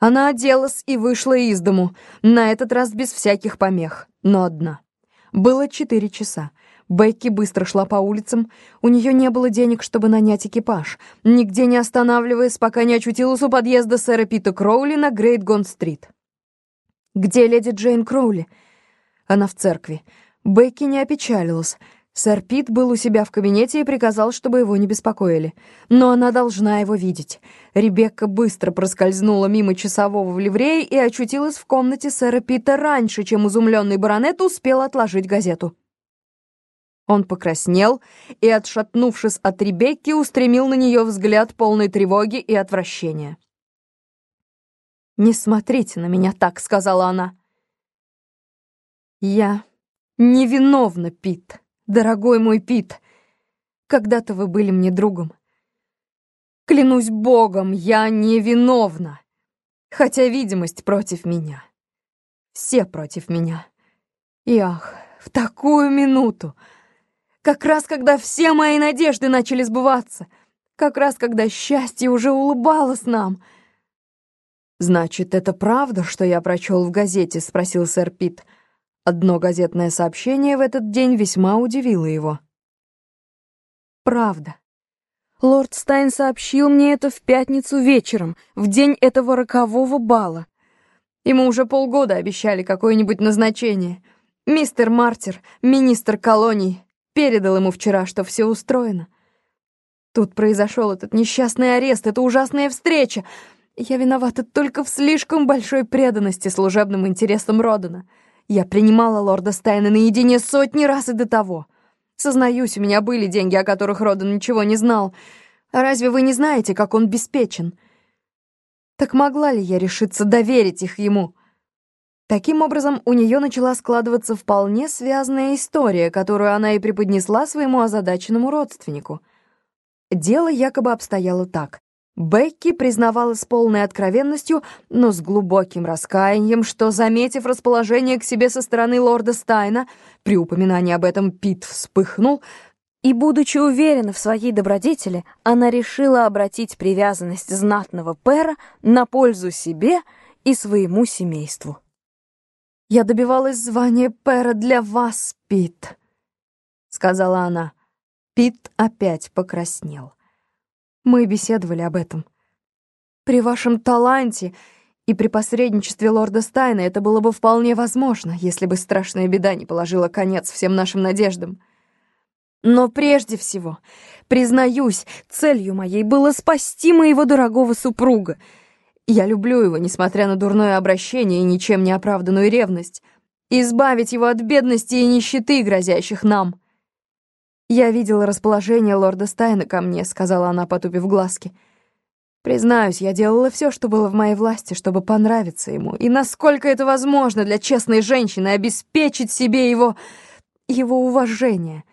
Она оделась и вышла из дому, на этот раз без всяких помех, но одна. Было четыре часа. Бекки быстро шла по улицам. У нее не было денег, чтобы нанять экипаж, нигде не останавливаясь, пока не очутилась у подъезда сэра Пита Кроули на Грейт Гон-стрит. «Где леди Джейн Кроули?» Она в церкви. Бекки не опечалилась. Сэр Пит был у себя в кабинете и приказал, чтобы его не беспокоили. Но она должна его видеть. Ребекка быстро проскользнула мимо часового в ливрее и очутилась в комнате сэра Пита раньше, чем изумленный баронет успел отложить газету. Он покраснел и, отшатнувшись от Ребекки, устремил на нее взгляд полной тревоги и отвращения. «Не смотрите на меня так», — сказала она. «Я невиновна, Пит». Дорогой мой Пит, когда-то вы были мне другом. Клянусь богом, я невиновна. Хотя видимость против меня. Все против меня. И ах, в такую минуту, как раз когда все мои надежды начали сбываться, как раз когда счастье уже улыбалось нам. «Значит, это правда, что я прочел в газете?» — спросил сэр Пит. — Одно газетное сообщение в этот день весьма удивило его. «Правда. Лорд Стайн сообщил мне это в пятницу вечером, в день этого рокового бала. Ему уже полгода обещали какое-нибудь назначение. Мистер Мартер, министр колоний, передал ему вчера, что все устроено. Тут произошел этот несчастный арест, эта ужасная встреча. Я виновата только в слишком большой преданности служебным интересам Родена». Я принимала лорда Стайна наедине сотни раз и до того. Сознаюсь, у меня были деньги, о которых Родан ничего не знал. Разве вы не знаете, как он беспечен? Так могла ли я решиться доверить их ему? Таким образом, у нее начала складываться вполне связанная история, которую она и преподнесла своему озадаченному родственнику. Дело якобы обстояло так. Бекки признавала с полной откровенностью, но с глубоким раскаянием, что, заметив расположение к себе со стороны лорда Стайна, при упоминании об этом Пит вспыхнул, и, будучи уверена в своей добродетели, она решила обратить привязанность знатного пера на пользу себе и своему семейству. «Я добивалась звания пера для вас, Пит», — сказала она. Пит опять покраснел. Мы беседовали об этом. При вашем таланте и при посредничестве лорда Стайна это было бы вполне возможно, если бы страшная беда не положила конец всем нашим надеждам. Но прежде всего, признаюсь, целью моей было спасти моего дорогого супруга. Я люблю его, несмотря на дурное обращение и ничем не оправданную ревность, избавить его от бедности и нищеты, грозящих нам. «Я видела расположение лорда Стайна ко мне», — сказала она, потупив глазки. «Признаюсь, я делала все, что было в моей власти, чтобы понравиться ему, и насколько это возможно для честной женщины обеспечить себе его... его уважение».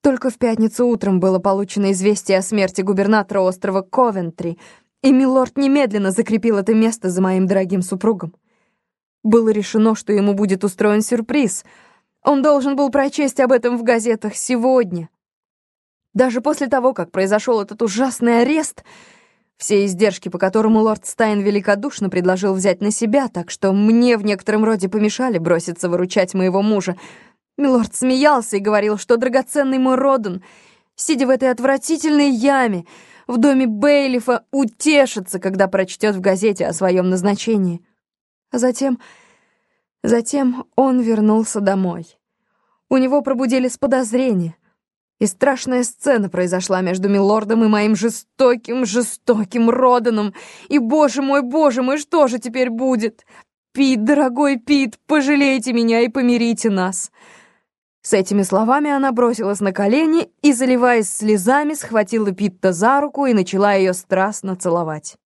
Только в пятницу утром было получено известие о смерти губернатора острова Ковентри, и милорд немедленно закрепил это место за моим дорогим супругом. Было решено, что ему будет устроен сюрприз — он должен был прочесть об этом в газетах сегодня. Даже после того, как произошел этот ужасный арест, все издержки, по которому лорд Стайн великодушно предложил взять на себя, так что мне в некотором роде помешали броситься выручать моего мужа. Милорд смеялся и говорил, что драгоценный мой Роден, сидя в этой отвратительной яме, в доме Бейлифа, утешится, когда прочтет в газете о своем назначении. А затем... Затем он вернулся домой. У него пробудились подозрения. И страшная сцена произошла между милордом и моим жестоким, жестоким Роданом. И, боже мой, боже мой, что же теперь будет? Пит, дорогой Пит, пожалейте меня и помирите нас. С этими словами она бросилась на колени и, заливаясь слезами, схватила Питта за руку и начала ее страстно целовать.